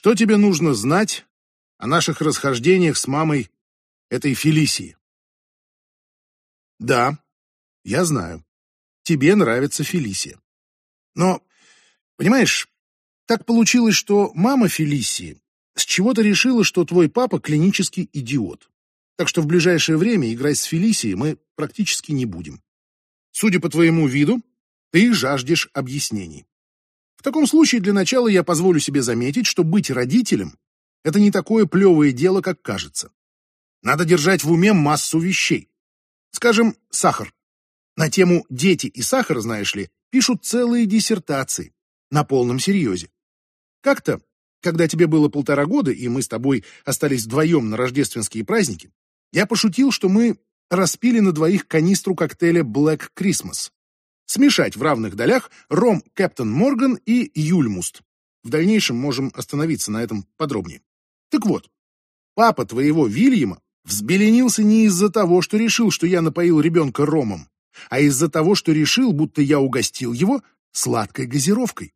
Что тебе нужно знать о наших расхождениях с мамой этой Фелисии? Да, я знаю. Тебе нравится Фелисия. Но, понимаешь, так получилось, что мама Фелисии с чего-то решила, что твой папа клинический идиот. Так что в ближайшее время играть с Фелисией мы практически не будем. Судя по твоему виду, ты жаждешь объяснений. В таком случае для начала я позволю себе заметить, что быть родителем — это не такое плевое дело, как кажется. Надо держать в уме массу вещей. Скажем, сахар. На тему «дети и сахар», знаешь ли, пишут целые диссертации. На полном серьезе. Как-то, когда тебе было полтора года, и мы с тобой остались вдвоем на рождественские праздники, я пошутил, что мы распили на двоих канистру коктейля Black Christmas смешать в равных долях ром Кэптон Морган и Юльмуст. В дальнейшем можем остановиться на этом подробнее. Так вот, папа твоего Вильяма взбеленился не из-за того, что решил, что я напоил ребенка ромом, а из-за того, что решил, будто я угостил его сладкой газировкой.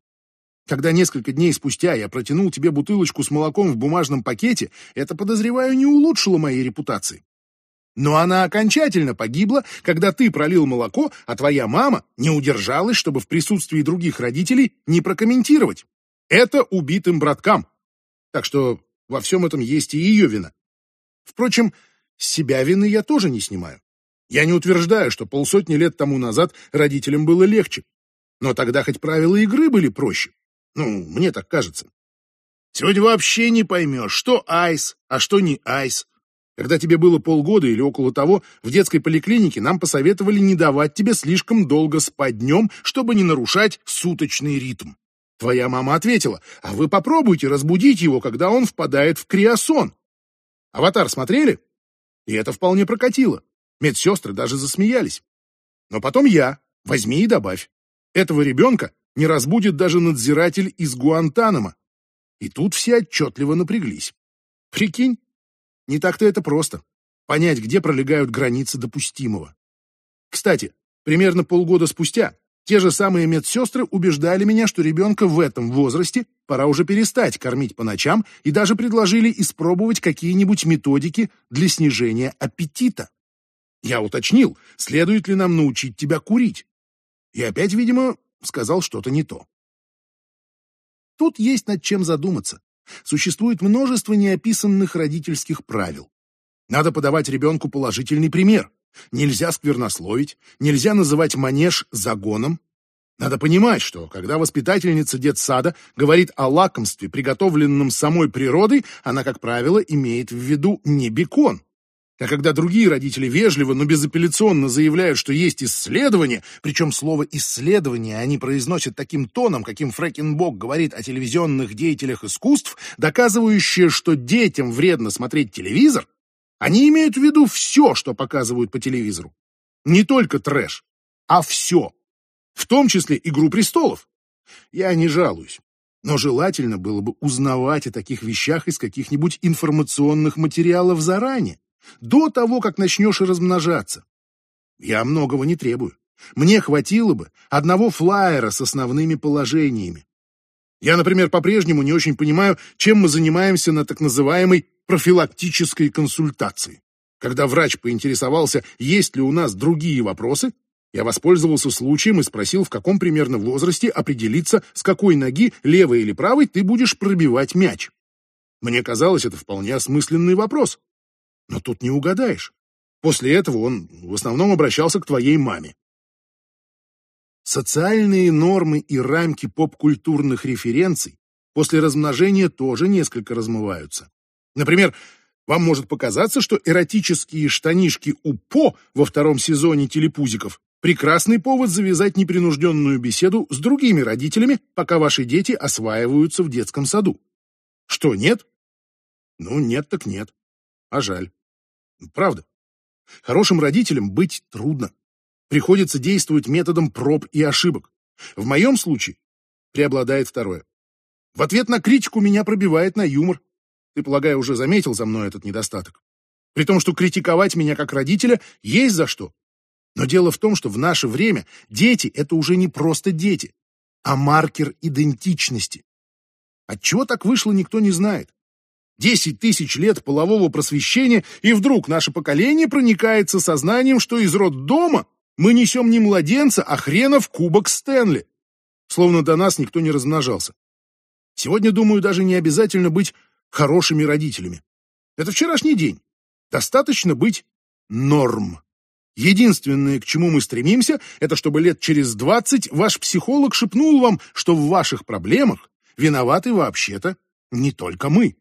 Когда несколько дней спустя я протянул тебе бутылочку с молоком в бумажном пакете, это, подозреваю, не улучшило моей репутации. Но она окончательно погибла, когда ты пролил молоко, а твоя мама не удержалась, чтобы в присутствии других родителей не прокомментировать. Это убитым браткам. Так что во всем этом есть и ее вина. Впрочем, с себя вины я тоже не снимаю. Я не утверждаю, что полсотни лет тому назад родителям было легче. Но тогда хоть правила игры были проще. Ну, мне так кажется. Сегодня вообще не поймешь, что айс, а что не айс. Когда тебе было полгода или около того, в детской поликлинике нам посоветовали не давать тебе слишком долго спать днем, чтобы не нарушать суточный ритм. Твоя мама ответила, а вы попробуйте разбудить его, когда он впадает в криосон. «Аватар» смотрели? И это вполне прокатило. Медсестры даже засмеялись. Но потом я, возьми и добавь. Этого ребенка не разбудит даже надзиратель из Гуантанамо. И тут все отчетливо напряглись. Прикинь, не так-то это просто. Понять, где пролегают границы допустимого. Кстати, примерно полгода спустя те же самые медсестры убеждали меня, что ребенка в этом возрасте пора уже перестать кормить по ночам и даже предложили испробовать какие-нибудь методики для снижения аппетита. Я уточнил, следует ли нам научить тебя курить. И опять, видимо, сказал что-то не то. Тут есть над чем задуматься. Существует множество неописанных родительских правил. Надо подавать ребенку положительный пример. Нельзя сквернословить, нельзя называть манеж загоном. Надо понимать, что когда воспитательница детсада говорит о лакомстве, приготовленном самой природой, она, как правило, имеет в виду не бекон, а когда другие родители вежливо, но безапелляционно заявляют, что есть исследование, причем слово «исследование» они произносят таким тоном, каким Фрэкенбок говорит о телевизионных деятелях искусств, доказывающее, что детям вредно смотреть телевизор, они имеют в виду все, что показывают по телевизору. Не только трэш, а все. В том числе «Игру престолов». Я не жалуюсь. Но желательно было бы узнавать о таких вещах из каких-нибудь информационных материалов заранее до того, как начнешь размножаться. Я многого не требую. Мне хватило бы одного флаера с основными положениями. Я, например, по-прежнему не очень понимаю, чем мы занимаемся на так называемой профилактической консультации. Когда врач поинтересовался, есть ли у нас другие вопросы, я воспользовался случаем и спросил, в каком примерно возрасте определиться, с какой ноги, левой или правой, ты будешь пробивать мяч. Мне казалось, это вполне осмысленный вопрос. Но тут не угадаешь. После этого он в основном обращался к твоей маме. Социальные нормы и рамки поп-культурных референций после размножения тоже несколько размываются. Например, вам может показаться, что эротические штанишки у По во втором сезоне «Телепузиков» прекрасный повод завязать непринужденную беседу с другими родителями, пока ваши дети осваиваются в детском саду. Что, нет? Ну, нет так нет. А жаль. Правда. Хорошим родителям быть трудно. Приходится действовать методом проб и ошибок. В моем случае преобладает второе. В ответ на критику меня пробивает на юмор. Ты, полагаю, уже заметил за мной этот недостаток. При том, что критиковать меня как родителя есть за что. Но дело в том, что в наше время дети — это уже не просто дети, а маркер идентичности. Отчего так вышло, никто не знает. Десять тысяч лет полового просвещения, и вдруг наше поколение проникается сознанием, что из роддома мы несем не младенца, а хренов кубок Стэнли. Словно до нас никто не размножался. Сегодня, думаю, даже не обязательно быть хорошими родителями. Это вчерашний день. Достаточно быть норм. Единственное, к чему мы стремимся, это чтобы лет через двадцать ваш психолог шепнул вам, что в ваших проблемах виноваты вообще-то не только мы.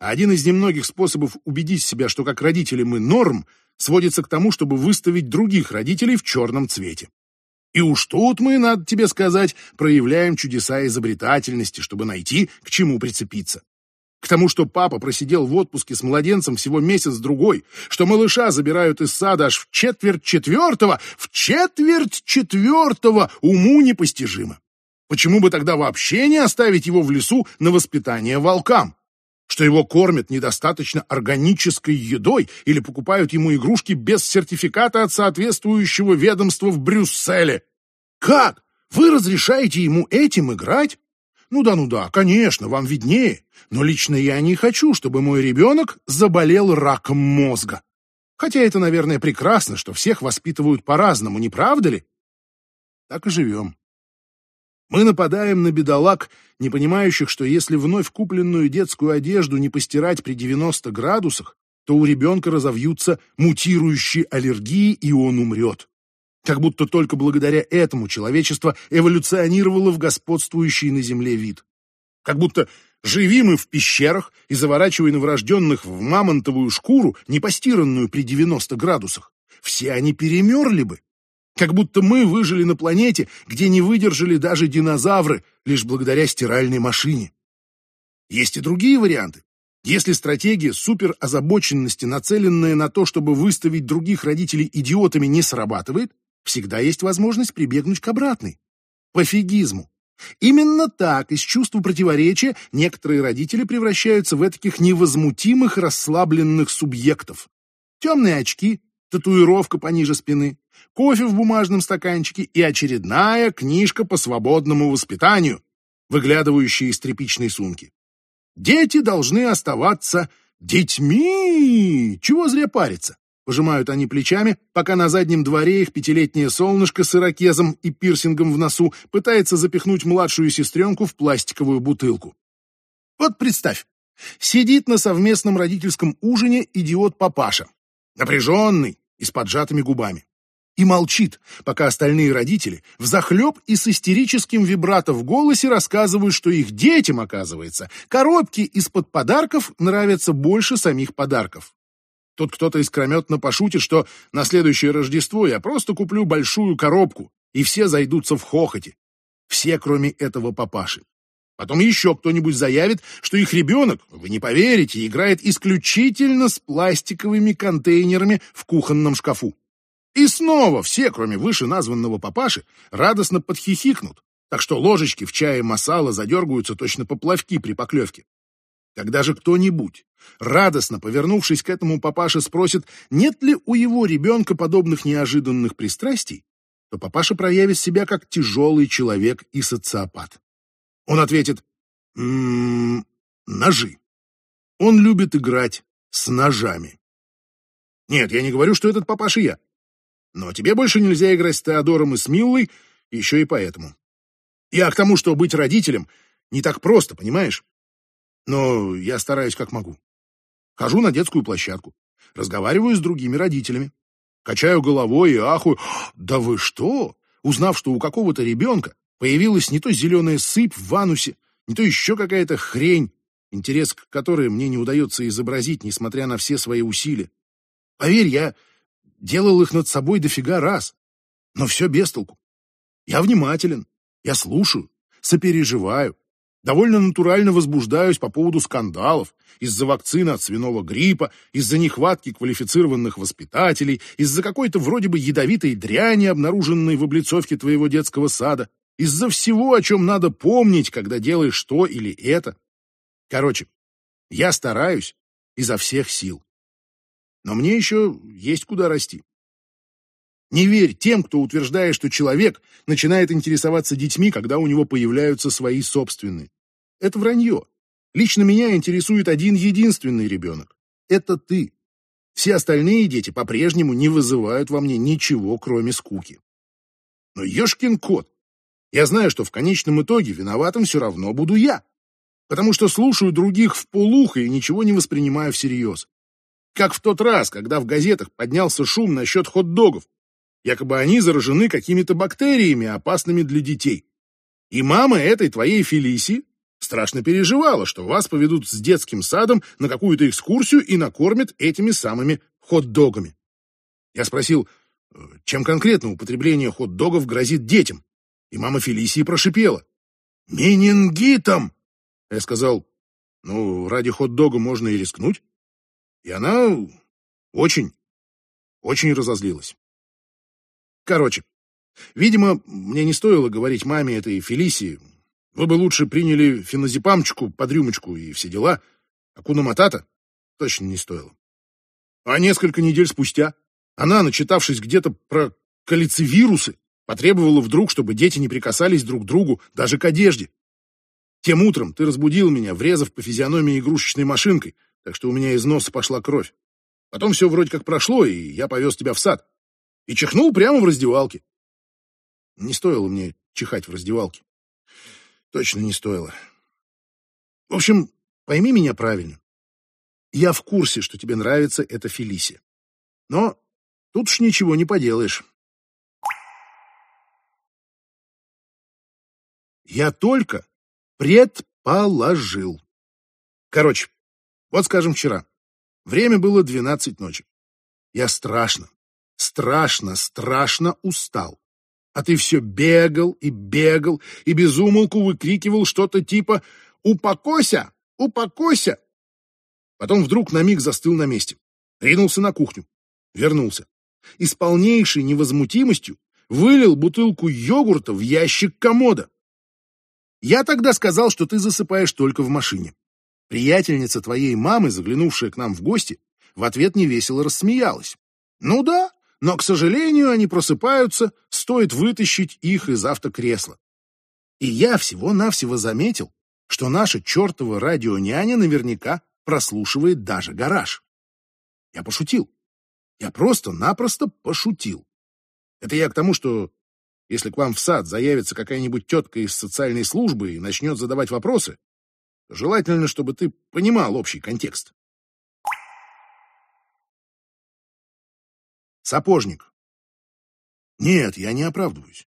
Один из немногих способов убедить себя, что как родители мы норм, сводится к тому, чтобы выставить других родителей в черном цвете. И уж тут мы, надо тебе сказать, проявляем чудеса изобретательности, чтобы найти, к чему прицепиться. К тому, что папа просидел в отпуске с младенцем всего месяц-другой, что малыша забирают из сада аж в четверть четвертого, в четверть четвертого уму непостижимо. Почему бы тогда вообще не оставить его в лесу на воспитание волкам? Что его кормят недостаточно органической едой или покупают ему игрушки без сертификата от соответствующего ведомства в Брюсселе? Как? Вы разрешаете ему этим играть? Ну да, ну да, конечно, вам виднее. Но лично я не хочу, чтобы мой ребенок заболел раком мозга. Хотя это, наверное, прекрасно, что всех воспитывают по-разному, не правда ли? Так и живем. Мы нападаем на бедолаг, не понимающих, что если вновь купленную детскую одежду не постирать при 90 градусах, то у ребенка разовьются мутирующие аллергии, и он умрет. Как будто только благодаря этому человечество эволюционировало в господствующий на Земле вид. Как будто живи мы в пещерах и заворачивая новорожденных в мамонтовую шкуру, не постиранную при 90 градусах, все они перемерли бы. Как будто мы выжили на планете, где не выдержали даже динозавры, лишь благодаря стиральной машине. Есть и другие варианты. Если стратегия суперозабоченности, нацеленная на то, чтобы выставить других родителей идиотами, не срабатывает, всегда есть возможность прибегнуть к обратной – пофигизму. Именно так, из чувства противоречия, некоторые родители превращаются в таких невозмутимых расслабленных субъектов. Темные очки, татуировка пониже спины, кофе в бумажном стаканчике и очередная книжка по свободному воспитанию, выглядывающая из тряпичной сумки. Дети должны оставаться детьми. Чего зря париться? Пожимают они плечами, пока на заднем дворе их пятилетнее солнышко с ирокезом и пирсингом в носу пытается запихнуть младшую сестренку в пластиковую бутылку. Вот представь, сидит на совместном родительском ужине идиот-папаша, напряженный и с поджатыми губами, и молчит, пока остальные родители взахлеб и с истерическим вибрато в голосе рассказывают, что их детям, оказывается, коробки из-под подарков нравятся больше самих подарков. Тут кто-то искрометно пошутит, что на следующее Рождество я просто куплю большую коробку, и все зайдутся в хохоте. Все, кроме этого папаши. Потом еще кто-нибудь заявит, что их ребенок, вы не поверите, играет исключительно с пластиковыми контейнерами в кухонном шкафу. И снова все, кроме вышеназванного папаши, радостно подхихикнут, так что ложечки в чае масала задергаются точно поплавки при поклевке. Когда же кто-нибудь, радостно повернувшись к этому папаше, спросит, нет ли у его ребенка подобных неожиданных пристрастий, то папаша проявит себя как тяжелый человек и социопат. Он ответит «М -м, «Ножи». Он любит играть с ножами. Нет, я не говорю, что этот папаша я. Но тебе больше нельзя играть с Теодором и с Миллой, еще и поэтому. Я к тому, что быть родителем не так просто, понимаешь? Но я стараюсь как могу. Хожу на детскую площадку, разговариваю с другими родителями, качаю головой и ахую. Да вы что? Узнав, что у какого-то ребенка появилась не то зеленая сыпь в ванусе, не то еще какая-то хрень, интерес к которой мне не удается изобразить, несмотря на все свои усилия. Поверь, я делал их над собой дофига раз, но все без толку. Я внимателен, я слушаю, сопереживаю, довольно натурально возбуждаюсь по поводу скандалов, из-за вакцины от свиного гриппа, из-за нехватки квалифицированных воспитателей, из-за какой-то вроде бы ядовитой дряни, обнаруженной в облицовке твоего детского сада, из-за всего, о чем надо помнить, когда делаешь то или это. Короче, я стараюсь изо всех сил. Но мне еще есть куда расти. Не верь тем, кто утверждает, что человек начинает интересоваться детьми, когда у него появляются свои собственные. Это вранье. Лично меня интересует один единственный ребенок. Это ты. Все остальные дети по-прежнему не вызывают во мне ничего, кроме скуки. Но ешкин кот. Я знаю, что в конечном итоге виноватым все равно буду я. Потому что слушаю других в полухо и ничего не воспринимаю всерьез. Как в тот раз, когда в газетах поднялся шум насчет хот-догов. Якобы они заражены какими-то бактериями, опасными для детей. И мама этой твоей Фелисии страшно переживала, что вас поведут с детским садом на какую-то экскурсию и накормят этими самыми хот-догами. Я спросил, «Э, чем конкретно употребление хот-догов грозит детям? И мама Фелисии прошипела. «Менингитом!» Я сказал, ну, ради хот-дога можно и рискнуть. И она очень, очень разозлилась. Короче, видимо, мне не стоило говорить маме этой Фелисии. Вы бы лучше приняли феназепамчику под рюмочку и все дела. Акуна Матата точно не стоило. А несколько недель спустя она, начитавшись где-то про калицевирусы, потребовала вдруг, чтобы дети не прикасались друг к другу, даже к одежде. Тем утром ты разбудил меня, врезав по физиономии игрушечной машинкой, так что у меня из носа пошла кровь. Потом все вроде как прошло, и я повез тебя в сад. И чихнул прямо в раздевалке. Не стоило мне чихать в раздевалке. Точно не стоило. В общем, пойми меня правильно. Я в курсе, что тебе нравится эта Фелисия. Но тут уж ничего не поделаешь. Я только предположил. Короче, вот скажем вчера. Время было двенадцать ночи. Я страшно, страшно, страшно устал. А ты все бегал и бегал и безумолку выкрикивал что-то типа «Упокойся! Упокойся!» Потом вдруг на миг застыл на месте. Ринулся на кухню. Вернулся. И с полнейшей невозмутимостью вылил бутылку йогурта в ящик комода. Я тогда сказал, что ты засыпаешь только в машине. Приятельница твоей мамы, заглянувшая к нам в гости, в ответ невесело рассмеялась. Ну да, но, к сожалению, они просыпаются, стоит вытащить их из автокресла. И я всего-навсего заметил, что наша чертова радионяня наверняка прослушивает даже гараж. Я пошутил. Я просто-напросто пошутил. Это я к тому, что если к вам в сад заявится какая-нибудь тетка из социальной службы и начнет задавать вопросы, желательно, чтобы ты понимал общий контекст. Сапожник. Нет, я не оправдываюсь.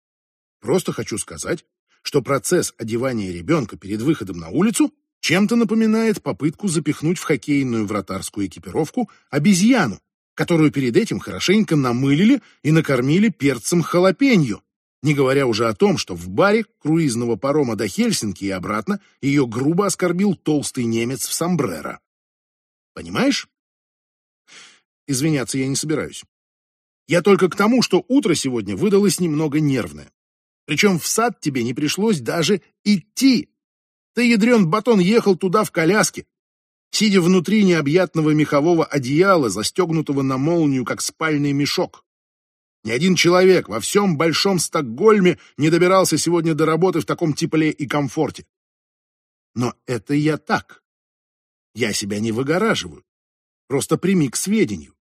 Просто хочу сказать, что процесс одевания ребенка перед выходом на улицу чем-то напоминает попытку запихнуть в хоккейную вратарскую экипировку обезьяну, которую перед этим хорошенько намылили и накормили перцем халапеньо, не говоря уже о том, что в баре круизного парома до Хельсинки и обратно ее грубо оскорбил толстый немец в сомбреро. Понимаешь? Извиняться я не собираюсь. Я только к тому, что утро сегодня выдалось немного нервное. Причем в сад тебе не пришлось даже идти. Ты, ядрен батон, ехал туда в коляске, сидя внутри необъятного мехового одеяла, застегнутого на молнию, как спальный мешок. Ни один человек во всем большом Стокгольме не добирался сегодня до работы в таком тепле и комфорте. Но это я так. Я себя не выгораживаю. Просто прими к сведению.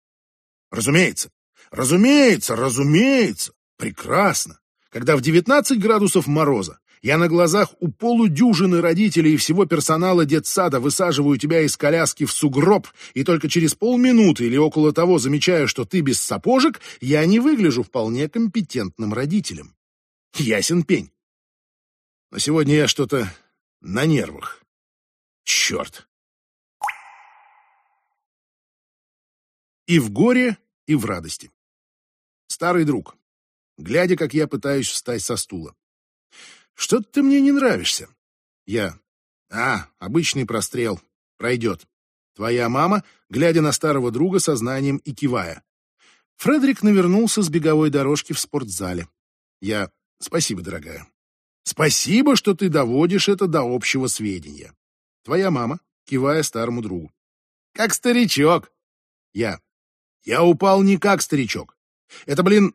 Разумеется, Разумеется, разумеется, прекрасно. Когда в 19 градусов мороза я на глазах у полудюжины родителей и всего персонала детсада высаживаю тебя из коляски в сугроб, и только через полминуты или около того замечаю, что ты без сапожек, я не выгляжу вполне компетентным родителем. Ясен пень. Но сегодня я что-то на нервах. Черт. И в горе, и в радости. Старый друг, глядя, как я пытаюсь встать со стула. Что-то ты мне не нравишься. Я. А, обычный прострел. Пройдет. Твоя мама, глядя на старого друга со знанием и кивая. Фредерик навернулся с беговой дорожки в спортзале. Я. Спасибо, дорогая. Спасибо, что ты доводишь это до общего сведения. Твоя мама, кивая старому другу. Как старичок. Я. Я упал не как старичок. Это, блин,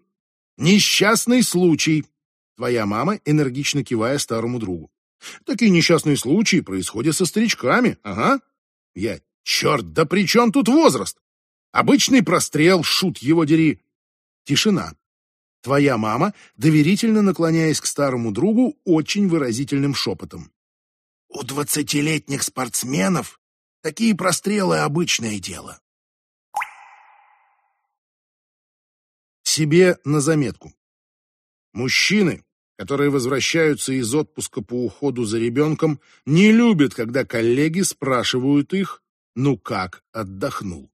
несчастный случай. Твоя мама, энергично кивая старому другу. Такие несчастные случаи происходят со старичками, ага. Я, черт, да при чем тут возраст? Обычный прострел, шут его дери. Тишина. Твоя мама, доверительно наклоняясь к старому другу, очень выразительным шепотом. У двадцатилетних спортсменов такие прострелы обычное дело. Себе на заметку. Мужчины, которые возвращаются из отпуска по уходу за ребенком, не любят, когда коллеги спрашивают их, ну как отдохнул.